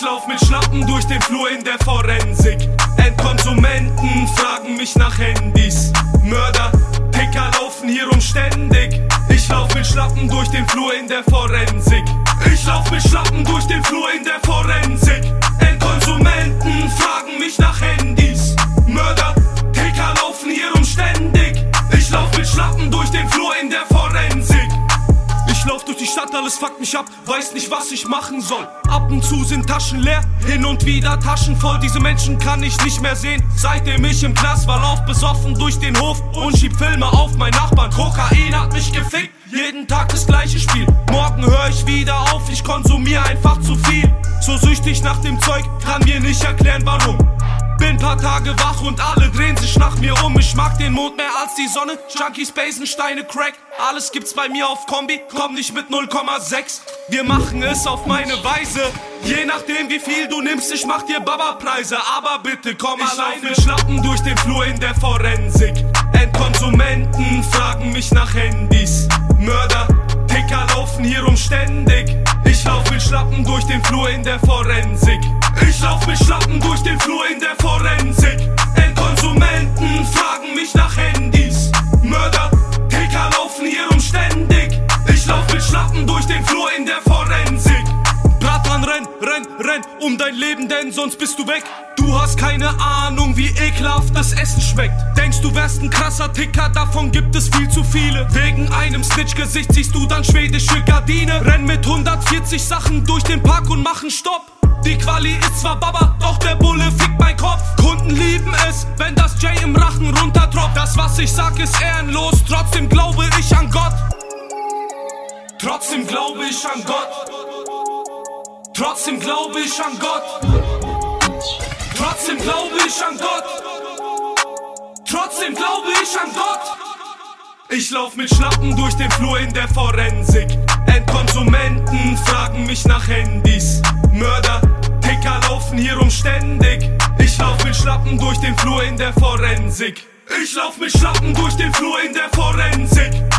lauf mit Schlappen durch den Flur in der Forensik. Endkonsumenten fragen mich nach Handys. Mörder, Ticker laufen hier umständig. Ich lauf mit Schlappen durch den Flur in der Forensik. Ich lauf mit Schlappen durch den Flur in der alles fuckt mich ab, weiß nicht, was ich machen soll. Ab und zu sind Taschen leer, hin und wieder Taschen voll. Diese Menschen kann ich nicht mehr sehen, seitdem ich im Knast war. Lauf besoffen durch den Hof und schieb Filme auf mein Nachbarn. Kokain hat mich gefickt, jeden Tag das gleiche Spiel. Morgen hör ich wieder auf, ich konsumiere einfach zu viel. So süchtig nach dem Zeug, kann mir nicht erklären, warum. Paar Tage wach und alle drehen sich nach mir um. Ich mag den Mond mehr als die Sonne. Junkies, Basen, Steine, Crack. Alles gibt's bei mir auf Kombi. Komm nicht mit 0,6. Wir machen es auf meine Weise. Je nachdem wie viel du nimmst, ich mach dir Baba-Preise. Aber bitte komm ich alleine. mit Schlappen durch den Flur in der Forensik. Endkonsumenten fragen mich nach Handys. Mörder, Ticker laufen hier umständig. Ich lauf mit Schlappen durch den Flur in der Forensik. Ich lauf mit Schlappen durch den Flur in der Forensik. Endkonsumenten fragen mich nach Handys. Mörder, Ticker laufen hier umständig. Ich lauf mit Schlappen durch den Flur in der Forensik. Bratan, renn, renn, renn um dein Leben, denn sonst bist du weg. Du hast keine Ahnung, wie ekelhaft das Essen schmeckt. Denkst du wärst ein krasser Ticker, davon gibt es viel zu viele. Wegen einem Snitch-Gesicht siehst du dann schwedische Gardine. Renn mit 140 Sachen durch den Park und machen Stopp. Die Quali ist zwar Baba, doch der Bulle fickt mein Kopf. Kunden lieben es, wenn das J im Rachen runterdroppt. Das, was ich sag, ist ehrenlos, trotzdem glaube ich an Gott. Trotzdem glaube ich an Gott. Trotzdem glaube ich an Gott. Trotzdem glaube ich an Gott. Trotzdem glaube ich an Gott. Ich lauf mit Schlappen durch den Flur in der Forensik. Endkonsumenten fragen mich nach Handys. Schlappen durch den Flur in der Forensik. Ich lauf mit Schlappen durch den Flur in der Forensik.